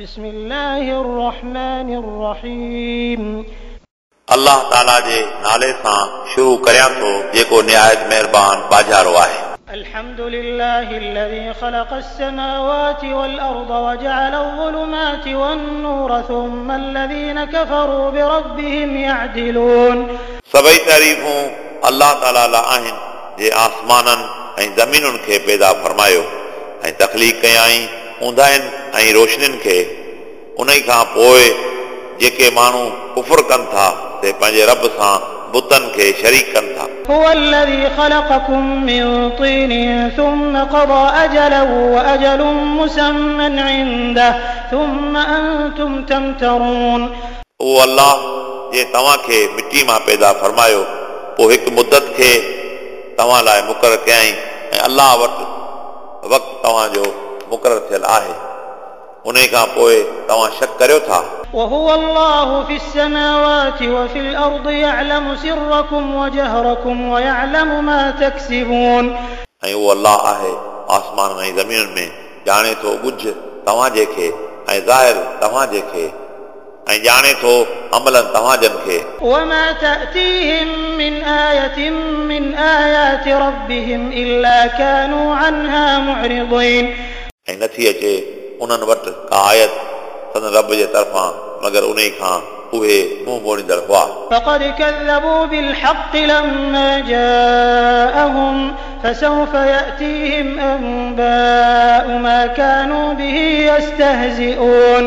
بسم الله الرحمن الرحيم. الله تعالى جي نالي سان شروع کريا تو جيڪو نهايت مهربان باجارو آهي. الحمد لله الذي خلق السماوات والأرض وجعل الظلمات والنور ثم الذين كفروا بربهم يعدلون. سڀئي تعريفون الله تعالى لاءِ آهن جنهن آسمانن ۽ زمينن کي پيدا فرمايو ۽ تخليق ڪيائين तख़लीक़ कयाई ऊंदाहिनि ऐं रोशनियुनि खे उन खां पोइ जेके माण्हू कुफुर कनि था ते पंहिंजे रब सां बुतनि खे शरीक कनि था هو الذي خلقكم من طين ثم قضى أجلا وأجل مسمى عنده ثم أنتم تمترون उहो अलाह जे तव्हांखे मिटी मां पैदा फरमायो पोइ हिकु मुदत खे तव्हां लाइ मुक़ररु कयईं ऐं अलाह वटि वक़्तु तव्हांजो मुक़ररु थियलु आहे उन खां पोइ तव्हां शक करियो था وهو الله في السماوات وفي الأرض يعلم سركم وجهركم ويعلم ما تكسبون ऐं उहो अलाह आहे आसमान ऐं ज़मीन में ॼाणे थो ॻुझ तव्हांजे खे ऐं ज़ाहिर तव्हांजे खे ऐं ॼाणे थो अमलनि तव्हांजनि खे وما تأتيهم من آية من آيات ربهم إلا كانوا عنها معرضين ऐं नथी अचे उन्हनि वटि का आयत संदन रब जे तरफ़ां मगर उन खां उहे मुंहुं मोड़ींदड़ हुआ فقد كذبوا بالحق لما جاءهم فسوف يأتيهم أنباء ما كانوا به يستهزئون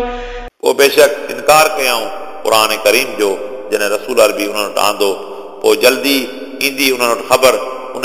पोइ बेशक इनकार कयऊं क़ुर करीम जो जॾहिं रसूल अरबी उन्हनि वटि आंदो पोइ जल्दी ईंदी उन्हनि वटि ख़बर उन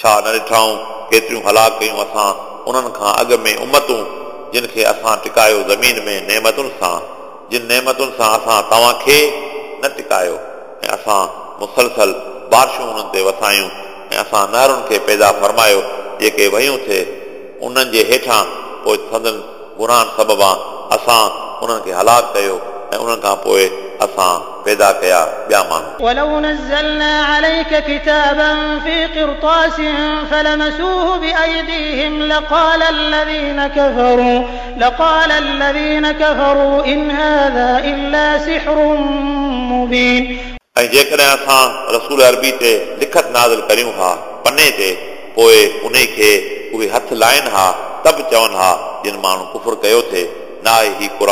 ڇا نه ڏٺائون؟ ڪيتريون هلاڪ ڪيون اسان. انهن کان اڳ ۾ امتون جن کي اسان ٽڪايو زمين ۾ نعمتن سان. جن نعمتن سان اسان توهان کي نه ٽڪايو. ۽ اسان مسلسل بارشون انهن تي وسايون. ۽ اسان نهرن کي پيدا فرمايو جيڪي ويون ٿئي انهن جي هيٺان پوءِ سندن گناهن سببا اسان انهن کي هلاڪ ڪيو. ۽ انهن کان پوءِ असां पैदा कया ॿिया माण्हू ولو نزلنا عليك كتابا في قرطاس فلمسوه بأيديهم لقال الذين كفروا لقال الذين كفروا إن هذا إلا سحر مبين ऐं जेकॾहिं असां रसूल अरबी ते लिखत नाज़िल करियूं हा पने ते पोइ उन खे उहे हथ लाइनि हा त बि चवनि हा जिन माण्हू कुफुर कयो थिए न आहे ही क़ुर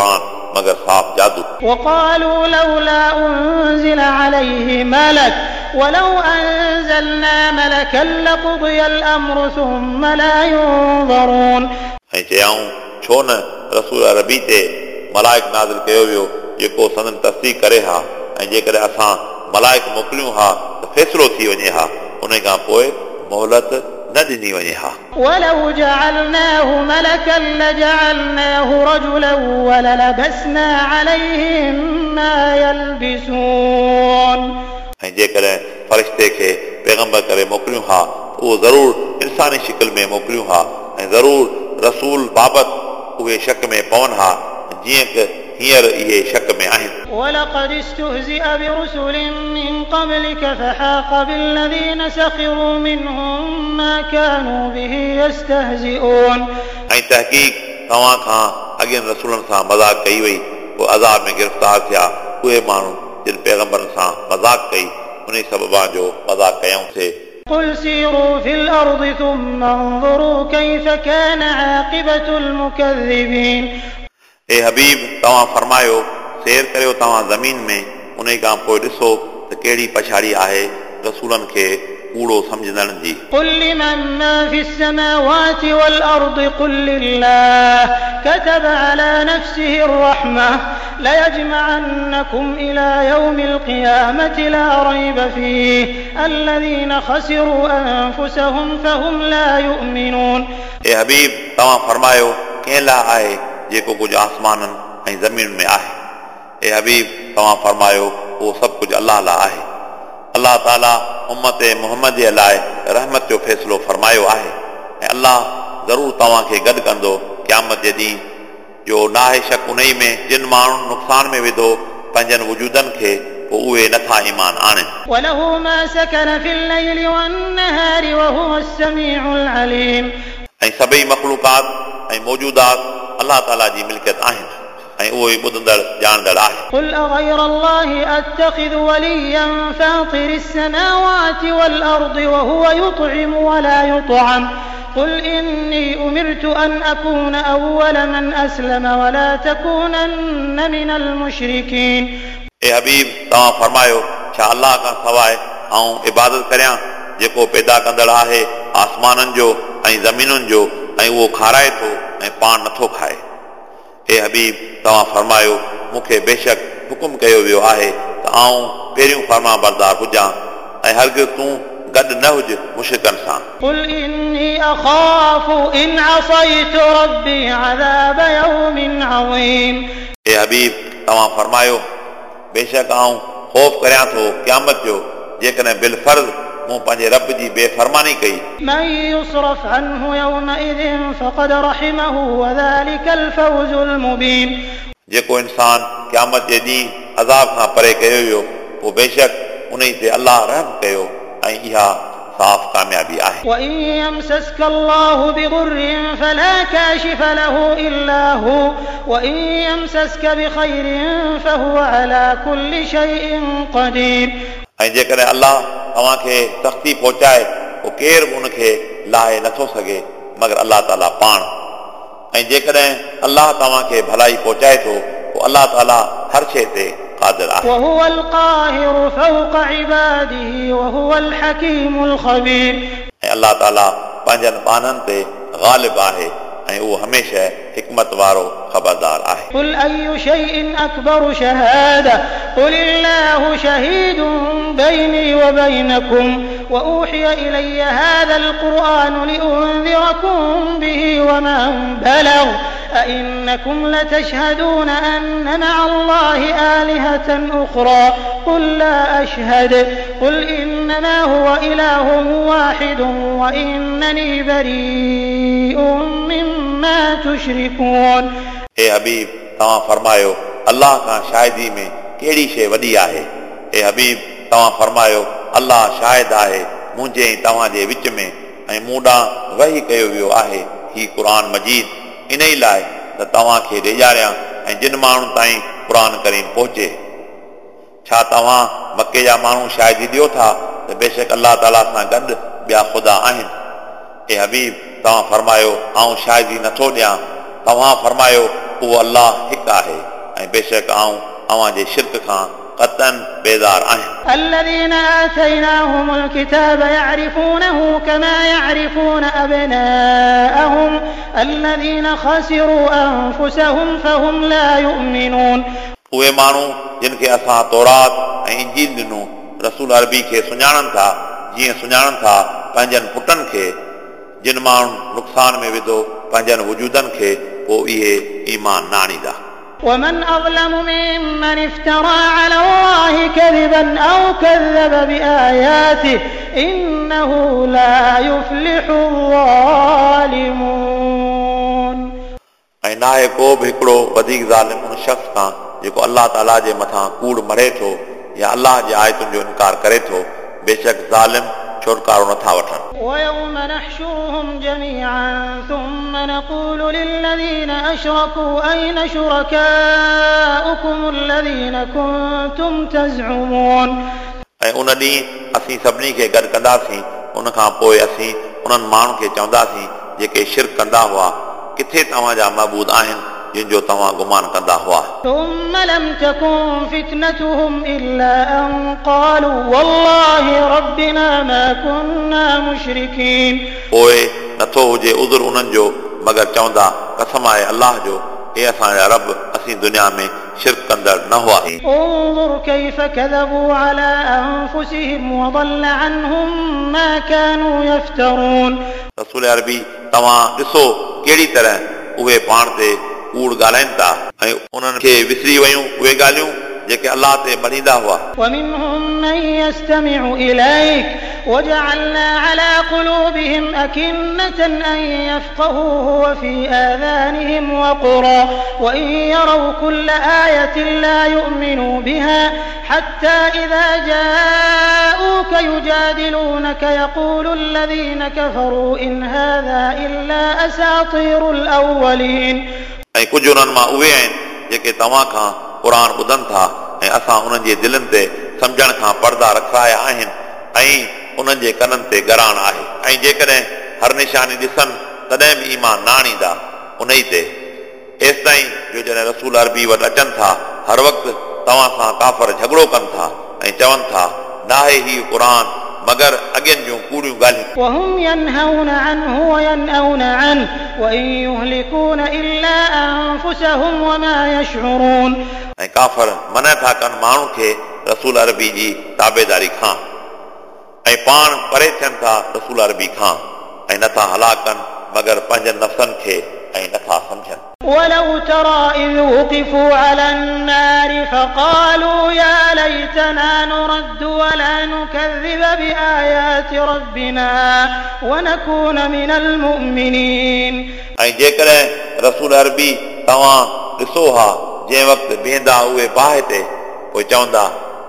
मगर साफ़ जादू وقالوا لولا أنزل عليه ملك ولو أنزلنا ملكا لقضي الأمر ثم لا ينظرون ऐं चयऊं छो न रसूल अरबी ते मलाइक नाज़िल कयो वियो जेको संदन तस्दीक करे हा ऐं जेकॾहिं असां मलाइक मोकिलियूं हा त फ़ैसिलो थी वञे हा उन खां पोइ मोहलत न ॾिनी वञे हा ولو جعلناه ملكا لجعلناه رجلا وللبسنا عليهم ما يلبسون ऐं जेकॾहिं फ़रिश्ते खे पैगम्बर करे मोकिलियूं हा उहो ज़रूरु इंसानी शिकिल में मोकिलियूं हा ऐं ज़रूरु रसूल बाबति उहे शक में पवनि हा जीअं की हींअर इहे शक में आहिनि ولقد استهزئ برسل من قبلك فحاق بالذين سخروا منهم ما كانوا به يستهزئون ऐं तहक़ीक़ तव्हां खां अॻियनि रसूलनि सां मज़ाक कई वई पोइ अज़ाब में गिरफ़्तार थिया उहे माण्हू जिन पैगम्बरनि सां मज़ाक कई उन सबबा जो मज़ाक कयूंसीं قل سيروا في الأرض ثم انظروا كيف كان عاقبة المكذبين हे हबीब तव्हां फरमायो सैर करियो तव्हां ज़मीन में उन खां पोइ ॾिसो त कहिड़ी पछाड़ी आहे रसूलनि खे कूड़ो सम्झंदड़नि जी قل لمن ما في السماوات والأرض قل لله كتب على نفسه الرحمة ليجمعنكم إلى يوم القيامة لا ريب فيه الذين خسروا أنفسهم فهم لا يؤمنون हे हबीब तव्हां फरमायो कंहिं लाइ आहे جيڪو ڪجهه آسمانن ۽ زمين ۾ آهي. هي حبيب توهان فرمايو اهو سڀ ڪجهه الله لاءِ آهي. الله تعالى امت محمد جي لاءِ رحمت جو فيصلو فرمايو آهي. ۽ الله ضرور توهان کي گڏ ڪندو قيامت جي ڏينهن جو ناهي شڪ ان ئي ۾ جن ماڻهن نقصان ۾ وڌو پنهنجن وجودن کي پوءِ اهي مخلوڪات ۽ अलाह ताला जी मिल्कियत आहिनि ऐं उहो ई ॿुधंदड़ ॼाणंदड़ आहे قل أغير الله أتخذ وليا فاطر السماوات والأرض وهو يطعم ولا يطعم قل إني أمرت أن أكون أول من أسلم ولا تكونن من المشركين ए हबीब तव्हां फरमायो छा अलाह खां सवाइ आऊं इबादत करियां जेको पैदा कंदड़ आहे आसमाननि जो ऐं ज़मीनुनि जो ऐं उहो खाराए थो ۽ پاڻ نٿو کائي. هي حبيب توهان فرمايو مون کي بيشڪ حڪم ڪيو ويو آهي ته آئون پهريون فرما بردار هجان ۽ هرگز تون گڏ نه هجي مشرڪن سان. هي حبيب توهان فرمايو بيشڪ آئون خوف ڪريان ٿو قيامت جو جيڪڏهن بالفرض مون پنهنجي رب جي بي فرماني کي من يصرف عنه يومئذ فقد رحمه وذلك الفوز المبين. جيڪو انسان قيامت جي ڏينهن عذاب کان پري ڪيو هو پوءِ بيشڪ انهي تي الله رحم ڪيو ۽ اها صاف ڪاميابي آهي۔ وان يمسسك الله بضر فلا كاشف له الا هو وان يمسسك بخير فهو على كل شيء قدير۔ وإن يمسسك الله بضر فلا كاشف له إلا هو وإن يمسسك بخير فهو على كل شيء قدير ऐं जेकॾहिं अलाह तव्हांखे सख़्ती पहुचाए पोइ केरु बि उनखे लाहे नथो सघे मगर अलाह ताला पाण ऐं जेकॾहिं अलाह तव्हांखे भलाई पहुचाए थो पोइ अलाह ताला हर शइ ते क़ादिर आहे وهو القاهر فوق عباده وهو الحكيم الخبير ऐं अलाह ताला पंहिंजनि बाननि ते ग़ालिब आहे ऐं उहो हमेशह हिकमत वारो ख़बरदार आहे قل أي شيء أكبر شهادة قل الله شهيد بيني وبينكم وأوحي إلي هذا القرآن لأنذركم به ومن بلغ أئنكم لتشهدون أن مع الله آلهة أخرى قل لا أشهد قل إنما هو إله واحد وإنني بريء مما تشركون ए हबीब तव्हां फरमायो अलाह खां शाहिदी में कहिड़ी शइ वॾी आहे ए हबीब तव्हां फरमायो अलाह शाहिद आहे मुंहिंजे ऐं तव्हांजे विच में ऐं मूं ॾांहुं वही कयो वियो आहे ही क़ुर मजीद इन ई लाइ त तव्हांखे ॾेजारियां ऐं जिन माण्हुनि ताईं क़ुर करीम पहुचे छा तव्हां मके जा माण्हू शाहिदी ॾियो था त बेशक अलाह ताला सां गॾु ॿिया ख़ुदा आहिनि ए हबीब तव्हां फरमायो आऊं शाहिदी नथो ॾियां तव्हां फरमायो उहो अलाह हिकु आहे ऐं बेशक आऊं अव्हांजे शिरक खां क़तन बेज़ार आहियां الذين آتيناهم الكتاب يعرفونه كما يعرفون أبناءهم الذين خسروا أنفسهم فهم لا يؤمنون उहे माण्हू जिन खे असां तौरात ऐं इंजील ॾिनो रसूल अरबी खे सुञाणनि था जीअं सुञाणनि था पंहिंजनि पुटनि खे जिन माण्हुनि नुक़सान में विधो पंहिंजनि वजूदनि खे पोइ इहे ईमान न आणींदा ومن أظلم ممن افترى على الله كذبا أو كذب بآياته إنه لا يفلح الظالمون ऐं न आहे को बि हिकिड़ो वधीक ज़ालिम उन शख़्स खां जेको अलाह ताला जे मथां कूड़ मरे थो या अलाह जे आयतुनि जो इनकार करे थो बेशक ज़ालिम ڇوڙڪارو نٿا وٺن ۽ ان ڏينهن اسين سڀني کي گڏ ڪنداسين. ان کان پوءِ اسين انهن ماڻهن کي چونداسين جيڪي شرڪ ڪندا هئا ڪٿي توهان جا معبود آهن؟ جن جو توهان گمان ڪندا هئا ثم لم تكن فتنتهم إلا أن قالوا والله ربنا ما كنا مشركين. ۽ نٿو هجي عذر انهن جو مگر چوندا قسم آهي الله جو اي اسان رب اسين دنيا ۾ شرک ڪندڙ نہ هوا انظر كيف كذبوا على أنفسهم وضل عنهم ما كانوا يفترون. رسول عربي تما ڏسو ڪهڙي طرح اهي پاڻ تي कूड़ ॻाल्हाइनि था ऐं उन्हनि खे विसरी वयूं उहे ॻाल्हियूं जेके अलाह ते मञींदा हुआ ومنهم من يستمع إليك وجعلنا على قلوبهم أكنة أن يفقهوه وفي آذانهم وقرا وإن يروا كل آية لا يؤمنوا بها حتى إذا جاءوك يجادلونك يقول الذين كفروا إن هذا إلا أساطير الأولين ۽ ڪجهه انهن مان اهي آهن جيڪي توهان کان قرآن ٻڌن ٿا ۽ اسان انهن جي دلن تي سمجهڻ کان پردا رکايا آهن ۽ انهن جي ڪنن تي گراڻ آهي. ۽ جيڪڏهن هر نشاني ڏسن تڏهن به ايمان نه آڻيندا. ان ئي تي. ايس تائين جو جڏهن رسول عربي وٽ اچن ٿا هر وقت توهان سان ڪافر جهڳڙو ڪن ٿا ۽ چون ٿا ناهي هيءُ قر मगर अॻियनि जूं कूड़ियूं ॻाल्हियूं وهم ينهون عنه وينأون عنه وإن يهلكون إلا أنفسهم وما يشعرون ऐं काफ़र मना था कनि माण्हू खे रसूल अरबी जी ताबेदारी खां ऐं पाण परे थियनि था रसूल अरबी खां ऐं नथा हलाक कनि मगर पंहिंजनि नफ़्सनि खे ऐं नथा सम्झनि ولو ترى إذ وقفوا على النار فقالوا يا ليتنا نرد ولا نكذب بآيات ربنا ونكون من المؤمنين ऐं जेकॾहिं रसूल अरबी तव्हां ॾिसो हा जंहिं वक़्तु बीहंदा उहे बाहि ते पोइ चवंदा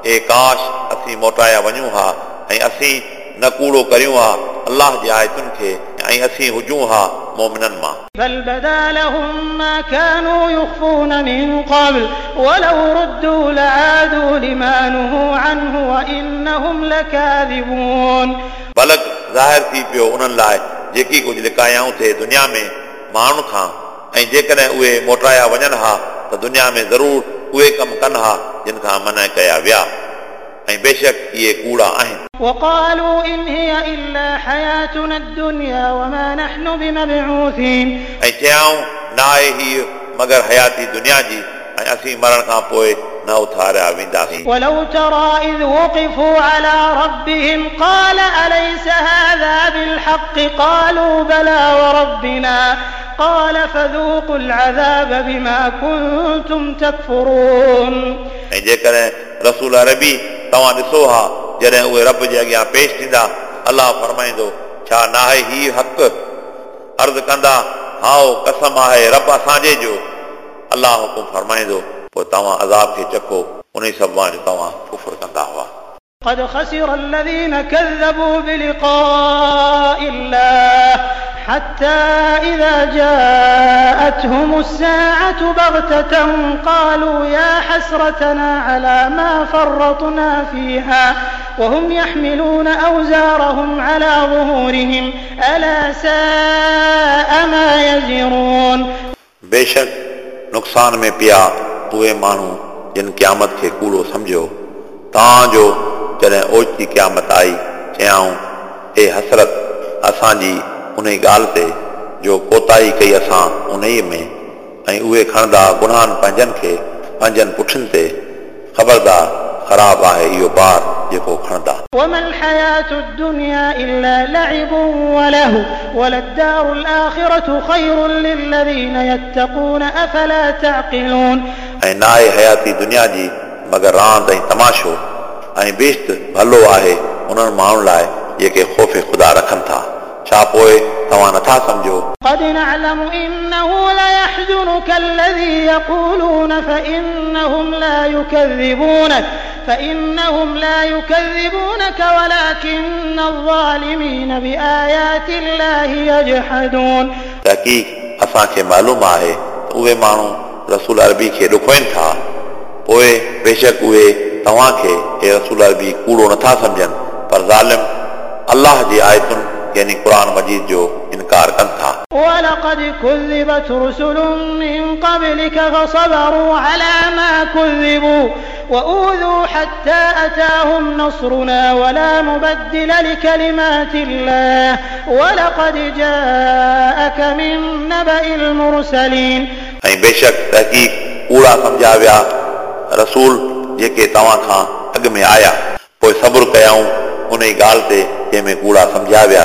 ए काश असीं मोटाया वञूं हा ऐं असीं न कूड़ो करियूं हा अलाह जे आयतुनि खे ऐं असीं हुजूं हा मोमिननि मां بل بدا لهم ما كانوا يخفون من قبل ولو ردوا لعادوا لما نهوا عنه وإنهم لكاذبون बलक ज़ाहिर थी पियो उन्हनि लाइ जेकी कुझु लिकायाऊं थिए दुनिया में माण्हुनि खां ऐं जेकॾहिं उहे मोटाया वञनि हा त दुनिया में ज़रूरु उहे कमु कनि हा जिन खां मना कया विया ऐं बेशक इहे कूड़ा आहिनि وقالوا إن هي إلا حياتنا الدنيا وما نحن بمبعوثين ऐं चयाऊं न आहे हीअ मगर हयाती दुनिया जी ऐं असीं मरण खां पोइ न उथारिया वेंदासीं ولو ترى إذ وقفوا على ربهم قال أليس هذا بالحق قالوا بلى وربنا قال فذوقوا العذاب بما كنتم تكفرون ऐं जेकॾहिं रसूल अरबी तव्हां ॾिसो हा जॾहिं उहे रब जे अॻियां पेश थींदा अलाह फरमाईंदो छा न आहे हीउ हक़ अर्ज़ु कंदा हाओ कसम आहे रब असांजे जो अलाह हुकुम फरमाईंदो पोइ तव्हां अज़ाब खे चखो उन सभु जो तव्हां कुफर कंदा हुआ قد خسر الذين كذبوا بلقاء الله حتى إذا جاءتهم الساعة بغتة قالوا يا حسرتنا على ما فرطنا فيها وهم يحملون أوزارهم على ظهورهم ألا ساء ما يزرون बेशक नुक़सान में पिया उहे माण्हू जिन क़यामत खे कूड़ो सम्झियो तव्हांजो जॾहिं ओचिती क़यामत आई चयाऊं हे हसरत असांजी اني ڳالهه تي جو ڪوتاهي ڪئي اسان ان ئي ۾۽ اهي کڻندا گناهن پنهنجن کي پنهنجن پٺين تي. خبردار خراب آهي اهو بار جيڪو کڻندا. ۽ ناهي حياتي دنيا جي مگر راند ۽ تماشو. ۽ بهشت ڀلو آهي انهن ماڻهن لاءِ جيڪي خوف خدا رکن ٿا. छा पोइ तव्हां नथा सम्झो قد نعلم إنه ليحزنك الذي يقولون فإنهم لا يكذبونك فإنهم لا يكذبونك ولكن الظالمين بآيات الله يجحدون तहक़ीक़ असांखे मालूम आहे त उहे माण्हू रसूल अरबी खे ॾुखोइनि था पोइ बेशक उहे तव्हांखे हे रसूल अरबी कूड़ो नथा सम्झनि पर ज़ालिम अलाह जी आयतुनि यानी क़ुर मजीद जो इनकार कनि था ولقد كذبت رسل من قبلك فصبروا على ما كذبوا وأوذوا حتى أتاهم نصرنا ولا مبدل لكلمات الله ولقد جاءك من نبأ المرسلين ऐं बेशक तहक़ीक़ कूड़ा सम्झा विया रसूल जेके तव्हां खां अॻु में आया पोइ सब्र कयाऊं उन ई ॻाल्हि ते जंहिंमें कूड़ा सम्झा विया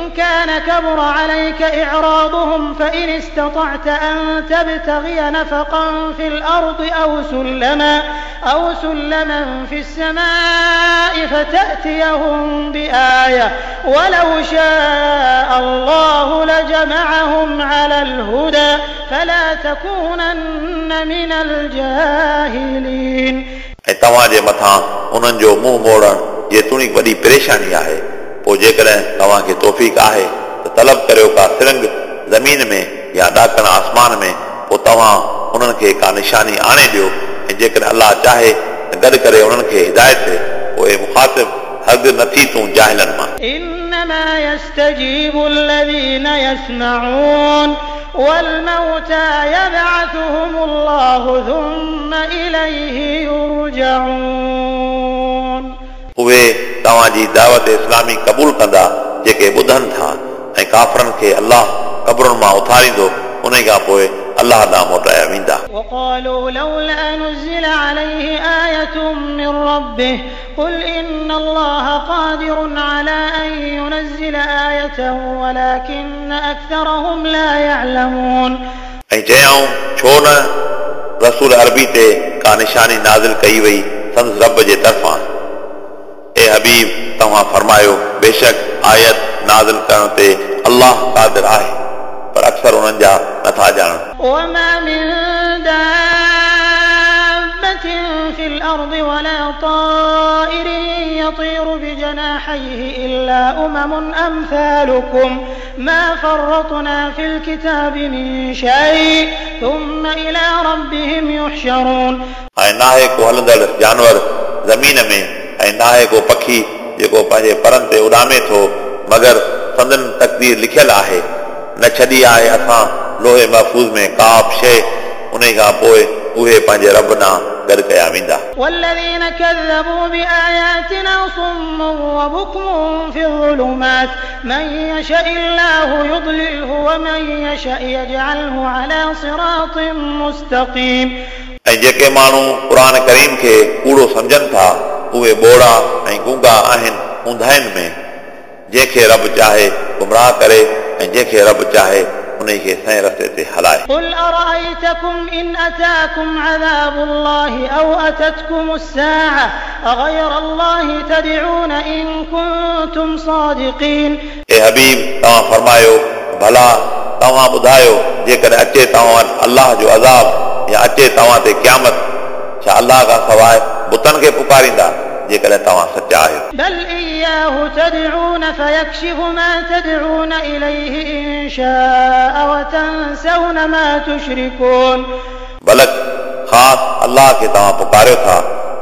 كان كبر عليك إعراضهم فإن استطعت أن تبتغي نفقا في الأرض أو سلما أو سلما في السماء فتأتيهم بآية ولو شاء الله لجمعهم على الهدى فلا تكونن من الجاهلين ऐं तव्हांजे मथां उन्हनि जो मुंहुं मोड़णु जेतोणीक वॾी परेशानी आहे पोइ जेकॾहिं तव्हांखे तौफ़ीक़ आहे त तलब करियो का सिरंग ज़मीन में या ॾाकण आसमान में पोइ तव्हां उन्हनि खे का निशानी आणे ॾियो ऐं जेकॾहिं अलाह चाहे त गॾु करे उन्हनि खे हिदायत पोइ मुखातिब हद नथी तूं जाहिलनि मां إنما يستجيب الذين يسمعون والموتى يبعثهم الله ثم إليه तव्हांजी दावत इस्लामी क़बूल कंदा जेके ॿुधनि था ऐं काफ़रनि खे अलाह क़बरुनि मां उथारींदो उन खां पोइ अलाह ॾांहुं मोटाया वेंदा وقالوا لولا نزل عليه آية من ربه قل إن الله قادر على أن ينزل آية ولكن أكثرهم لا يعلمون ऐं चयऊं छो न रसूल अरबी ते का निशानी नाज़िल कई वई संदसि रब जे तरफ़ां ए हबीब तव्हां फरमायो बेशक आयत नाज़िल करण ते अलाह क़ादिर आहे पर अक्सर उन्हनि जा नथा ॼाणनि وما من دابة في الأرض ولا طائر يطير بجناحيه إلا أمم أمثالكم ما فرطنا في الكتاب من شيء ثم إلى ربهم يحشرون ऐं नाहे को हलंदड़ जानवर ज़मीन में ऐं नाहे को पखी जेको पंहिंजे परनि ते उॾामे थो मगर संदन तकदीर लिखियलु आहे न छॾी आहे असां लोहे महफ़ूज़ में का बि शइ उन खां पोइ उहे पंहिंजे रब ॾांहुं गॾु कया वेंदा والذين كذبوا بآياتنا صم وبكم في الظلمات من يشاء الله يضلله ومن يشاء يجعله على صراط مستقيم ऐं जेके माण्हू क़ुर करीम खे कूड़ो सम्झनि था उहे ॿोड़ा ऐं गूंगा आहिनि ऊंधाइनि में जंहिंखे रब चाहे गुमराह करे ऐं जंहिंखे रब चाहे उन खे सही रस्ते ते हलाए قل أرأيتكم إن أتاكم عذاب الله أو أتتكم الساعة أغير الله تدعون إن كنتم صادقين ए हबीब तव्हां फरमायो भला तव्हां ॿुधायो जेकॾहिं अचे तव्हां वटि अलाह जो अज़ाब या अचे तव्हां ते क़यामत छा अलाह खां सवाइ बुतनि खे पुकारींदा जेकॾहिं तव्हां सचा आहियो بل إياه تدعون فيكشف ما تدعون إليه إن شاء وتنسون ما تشركون बलक ख़ासि अलाह खे तव्हां पुकारियो था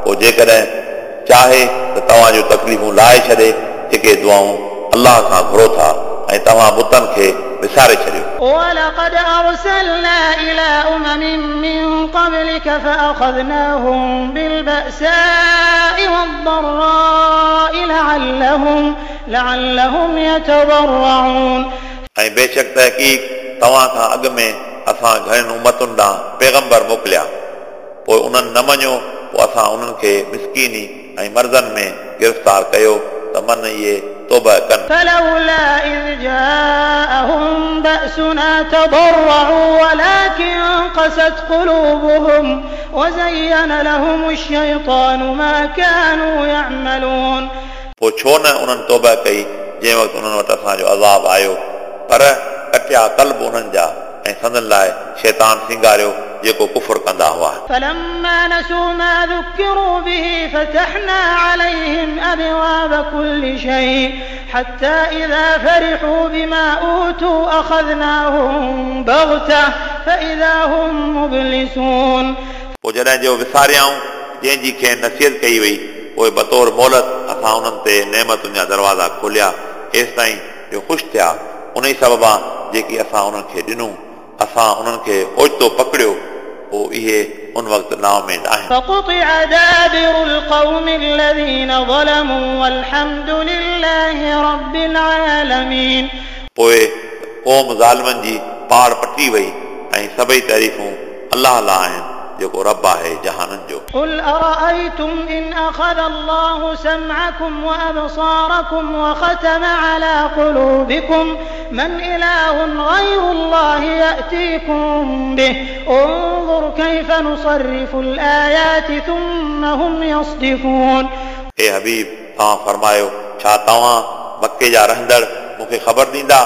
पोइ जेकॾहिं चाहे त तव्हां जूं तकलीफ़ूं लाहे छॾे जेके दुआऊं अलाह खां घुरो था ऐं तव्हां बुतनि खे विसारे छॾियो ولقد أرسلنا إلى أمم من قبلك فأخذناهم بالبأساء والضراء لعلهم لعلهم يتضرعون ऐं बेशक तहक़ीक़ तव्हां खां अॻु में असां घणनि उमतुनि ॾांहुं पैगंबर मोकिलिया पोइ उन्हनि न मञियो पोइ असां उन्हनि खे मिसकीनी ऐं मर्ज़नि में गिरफ़्तार कयो تمن یہ توبہ کن فلولا اذ جاءهم بأسنا تضرعوا ولكن قست قلوبهم وزين لهم الشيطان ما كانوا يعملون پو چھو نہ انہن توبہ کئی جے وقت انہن وٹ اساں جو عذاب آیو پر کٹیا قلب انہن جا ऐं संदन लाइ शैतान सिंगारियो जेको कुफुर कंदा हुआ فلما نسوا ما ذكروا به فتحنا عليهم أبواب كل شيء حتى إذا فرحوا بما أوتوا أخذناهم بغتة فإذا هم مبلسون पोइ जॾहिं जो विसारियाऊं जंहिंजी खे नसीहत कई वई पोइ बतौर मोहलत असां उन्हनि ते नेमतुनि जा दरवाज़ा खोलिया हेसि ताईं जो ख़ुशि थिया उन ई सबबा जेकी असां उन्हनि खे ॾिनूं اسان انهن کي اوچتو پڪڙيو پوءِ اهي ان وقت نااميد پوءِ قوم ظالمن جي پاڻ پٽي وئي ۽ سڀئي تعريفون الله لاءِ آهن. जेको रब आहे जहाननि जो قل أرأيتم إن أخذ الله سمعكم وأبصاركم وختم على قلوبكم من إله غير الله يأتيكم به انظر كيف نصرف الآيات ثم هم يصدفون हे हबीब तव्हां फरमायो छा तव्हां मके जा रहंदड़ मूंखे ख़बर ॾींदा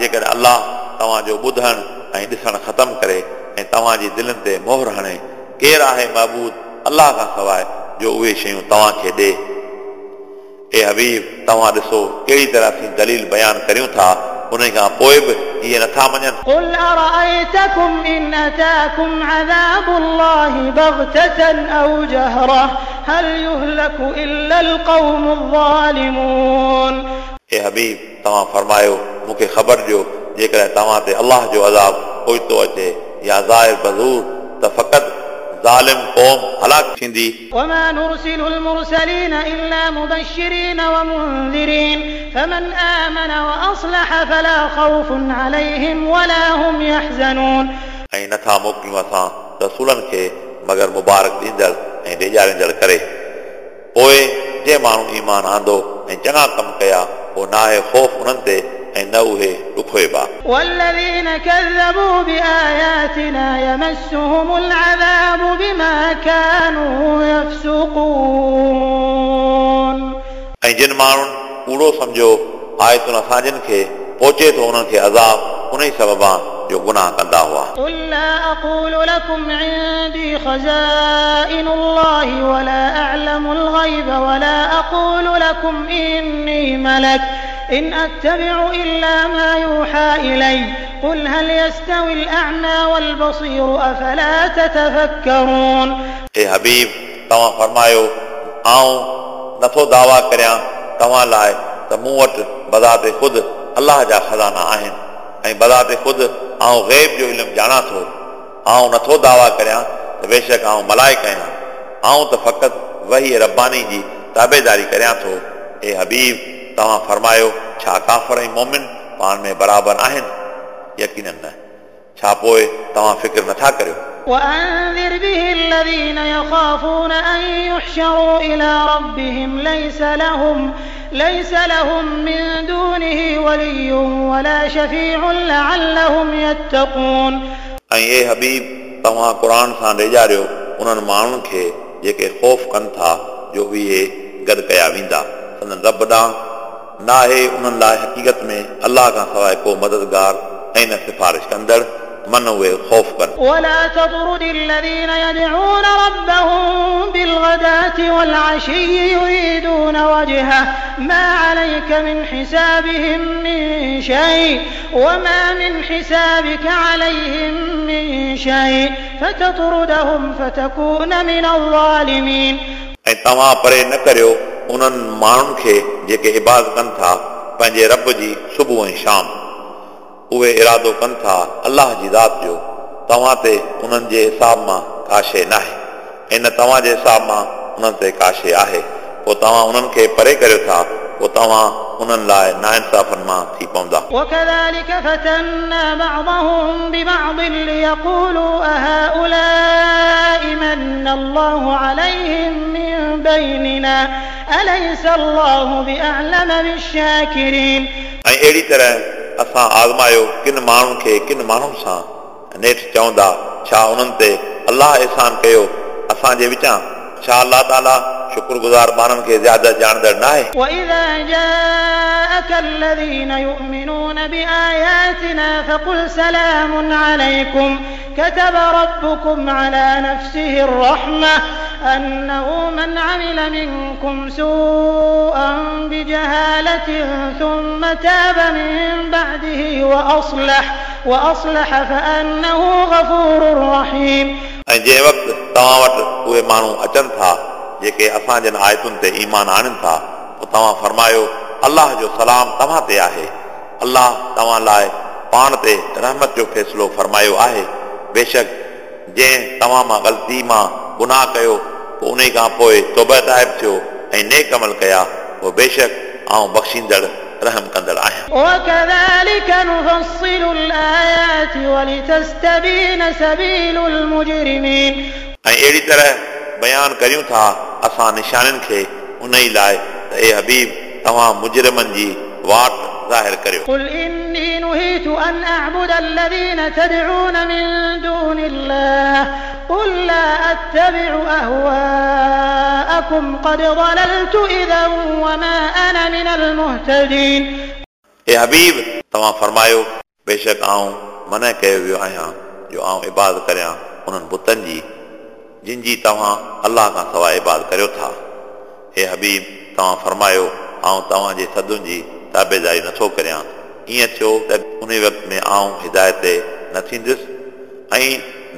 जेकॾहिं अलाह तव्हांजो ॿुधणु ऐं ॾिसणु ख़तमु करे ऐं तव्हांजी दिलनि ते मोहर हणे केरु आहे महबूद अलाह खां सवाइ जो उहे शयूं तव्हांखे ॾे हे हबीब तव्हां ॾिसो कहिड़ी तरह सां दलील बयानु करियूं था उन खां पोइ बि इहे नथा मञनि قل أرأيتكم إن أتاكم عذاب الله بغتة أو جهرة هل يهلك إلا القوم الظالمون हे हबीब तव्हां फरमायो मूंखे ख़बर ॾियो जेकॾहिं तव्हां ते अलाह जो अज़ाब ओचितो अचे या ज़ाहिर बज़ूर त फ़क़ति ज़ालिम क़ौम हलाक थींदी وما نرسل المرسلين إلا مبشرين ومنذرين فمن آمن وأصلح فلا خوف عليهم ولا هم يحزنون ऐं नथा मोकिलियूं असां रसूलनि खे मगर मुबारक ॾींदड़ ऐं ॾेजारींदड़ करे पोइ जे माण्हू ईमान आंदो ऐं चङा कम कया पोइ नाहे ख़ौफ़ उन्हनि ते ऐं न उहे ॾुखोइबा والذين كذبوا بآياتنا يمسهم العذاب بما كانوا يفسقون ऐं जिन माण्हुनि कूड़ो सम्झो आयतुनि असांजनि खे पहुचे थो उन्हनि खे अज़ाब उन ई सबबा जो गुनाह कंदा हुआ قل لا أقول لكم عندي خزائن الله ولا أعلم الغيب ولا أقول لكم إني ملك إن أتبع إلا ما يوحى إلي قل هل يستوي الأعمى والبصير أفلا تتفكرون हे हबीब तव्हां फरमायो आऊं नथो दावा करियां तव्हां लाइ त मूं वटि बदाते ख़ुदि अलाह जा खज़ाना आहिनि ऐं बदाते ख़ुदि आऊं ग़ैब जो इल्मु ॼाणा थो आऊं नथो दावा करियां त बेशक आऊं मलाइक आहियां आऊं त फ़क़ति वही रब्बानी जी ताबेदारी करियां थो हे हबीब तव्हां फरमायो छा काफ़र ऐं मोमिन पाण में बराबरि आहिनि यकीन न छा पोइ तव्हां फ़िक्र नथा करियो وأنذر به الذين يخافون أن يحشروا إلى ربهم ليس لهم ليس لهم من دونه ولي ولا شفيع لعلهم يتقون ऐं ए हबीब तव्हां क़ुर सां ॾेजारियो उन्हनि माण्हुनि खे जेके ख़ौफ़ कनि था जो इहे गॾु कया वेंदा संदन रब ॾांहुं न आहे उन्हनि लाइ हक़ीक़त में अलाह खां सवाइ को मददगार ऐं न सिफारिश कंदड़ मन उहे ख़ौफ़ कनि ولا تطرد الذين يدعون ربهم بالغداة والعشي يريدون وجهه ما عليك من حسابهم من شيء وما من حسابك عليهم من شيء فتطردهم فتكون من الظالمين ऐं तव्हां परे न करियो انهن ماڻهن کي جيڪي عبادت ڪن ٿا پنهنجي رب جي صبح ۽ شام اهي ارادو ڪن ٿا الله جي ذات جو. توهان تي انهن جي حساب مان ڪا شيءِ نه آهي ۽ نه توهان جي حساب مان انهن تي ڪا شيءِ آهي. پوءِ توهان انهن کي پري ڪريو ٿا पोइ तव्हां उन्हनि लाइ नाइंसाफ़नि मां थी पवंदा وكذلك فتنا بعضهم ببعض ليقولوا أهؤلاء من الله عليهم من بيننا أليس الله بأعلم بالشاكرين ऐं अहिड़ी तरह असां आज़मायो किन माण्हुनि खे किन माण्हुनि सां नेठि चवंदा छा उन्हनि ते अलाह अहसान कयो असांजे विचां छा अलाह ताला शुक्रगुज़ार माण्हुनि खे ज़्यादा ॼाणंदड़ न आहे وإذا جاءك الذين يؤمنون بآياتنا فقل سلام عليكم كتب ربكم على نفسه الرحمة أنه من عمل منكم سوءا بجهالة ثم تاب من بعده وأصلح وأصلح فأنه غفور رحيم ऐं जंहिं वक़्तु तव्हां वटि उहे माण्हू अचनि था جيڪي اسان جن آيتن تي ايمان آڻن ٿا پوءِ توهان فرمايو الله جو سلام توهان تي آهي. الله توهان لاءِ پاڻ تي رحمت جو فيصلو فرمايو آهي. بيشڪ جنهن توهان مان غلطي مان گناهه ڪيو پوءِ ان کان پوءِ توبائب ٿيو ۽ نيڪ عمل ڪيا پوءِ بيشڪ ۽ اهڙي طرح بيان ڪيون ٿا असां निशाननि खे उन ई लाइ त ए हबीब तव्हां मुजरिमनि जी वाट ज़ाहिर करियो قل إني نهيت أن أعبد الذين تدعون من دون الله قل لا أتبع أهواءكم قد ضللت إذا وما أنا من المهتدين ए हबीब तव्हां फरमायो बेशक आऊं मन कयो वियो आहियां जो आऊं इबाद करियां उन्हनि बुतनि जी जिन जी तव्हां अलाह खां सवाइ इबाद करियो था हे हबीब तव्हां फरमायो आऊं तव्हांजे सदुनि जी ताबेदारी नथो करियां ईअं थियो त उन वक़्त में आऊं हिदायत ते न थींदुसि ऐं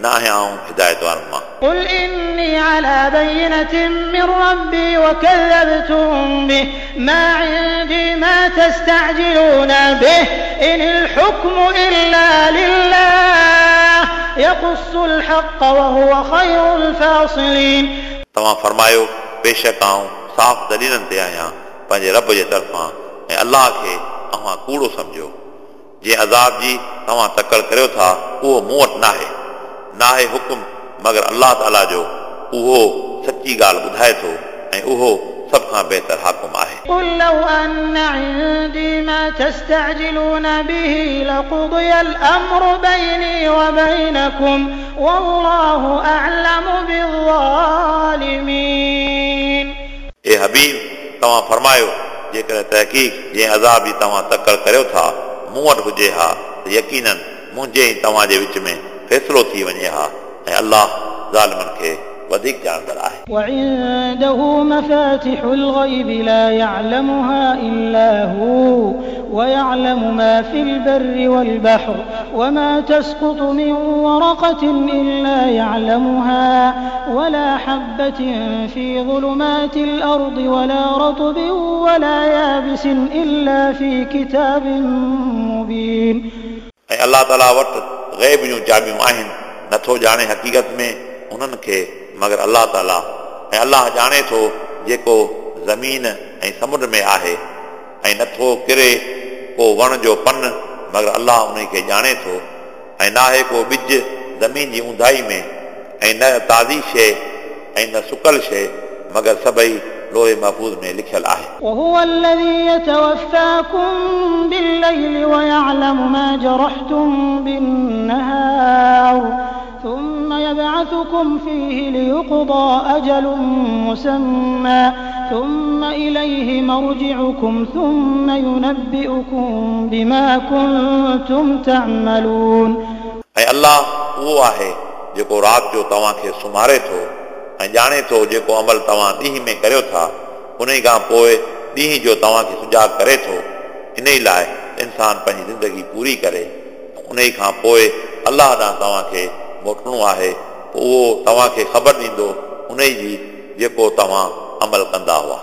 न आहियां आऊं हिदायत वारनि मां قل إني على بينة من ربي وكذبتم به ما عندي ما تستعجلون به إن الحكم إلا لله يقص الحق وهو خير الفاصلين तव्हां फरमायो बेशक आऊं साफ़ दलीलनि ते आहियां पंहिंजे रब जे तरफ़ां ऐं अलाह खे तव्हां कूड़ो सम्झो जीअं अज़ाब जी तव्हां तकड़ करियो था उहो मूं वटि नाहे नाहे हुकुम मगर अलाह ताला जो उहो सची ॻाल्हि ॿुधाए थो ऐं उहो सभ खां बहितर हाकुम आहे قل لو أن عندي ما تستعجلون به لقضي الأمر بيني وبينكم والله أعلم بالظالمين ए हबीब तव्हां फरमायो जेकर तहक़ीक़ जंहिं अज़ाब जी तव्हां तकड़ करियो था मूं वटि हुजे हा त यकीनन मुंहिंजे ऐं तव्हांजे विच में फ़ैसिलो थी वञे हा ऐं अलाह ज़ालिमनि खे वधीक ॼाणंदड़ आहे وعنده مفاتح الغيب لا يعلمها إلا هو ويعلم ما في البر والبحر وما تسقط من ورقة إلا يعلمها ولا حبة في ظلمات الأرض ولا رطب ولا يابس إلا في كتاب مبين ऐं अलाह ताला वटि ग़ैब जूं चाबियूं आहिनि नथो ॼाणे हक़ीक़त में उन्हनि खे मगर अलाह ताला ऐं अलाह ॼाणे थो जेको ज़मीन ऐं समुंड में आहे ऐं नथो किरे को वण जो पन मगर अलाह उन खे ॼाणे थो ऐं नाहे को ॿिज ज़मीन जी ऊंधाई में ऐं न ताज़ी शइ ऐं न सुकल शइ मगर सभई लोहे महफ़ूज़ में लिखियल आहे وهو الذي يتوفاكم بالليل ويعلم ما جرحتم بالنهار ثم يبعثكم فيه ليقضى أجل مسمى ثم إليه مرجعكم ثم ينبئكم بما كنتم تعملون ऐं अलाह उहो आहे जेको राति जो तव्हांखे सुम्हारे थो ऐं ॼाणे थो जेको अमल तव्हां ॾींहं में करियो था उन खां पोइ ॾींहं जो तव्हांखे सुजाग करे थो इन ई लाइ इंसान पंहिंजी ज़िंदगी पूरी करे उन खां पोइ अलाह ॾांहुं तव्हांखे موٽڻو آهي پوءِ اهو توهان کي خبر ڏيندو ان جي جيڪو توهان عمل ڪندا هئا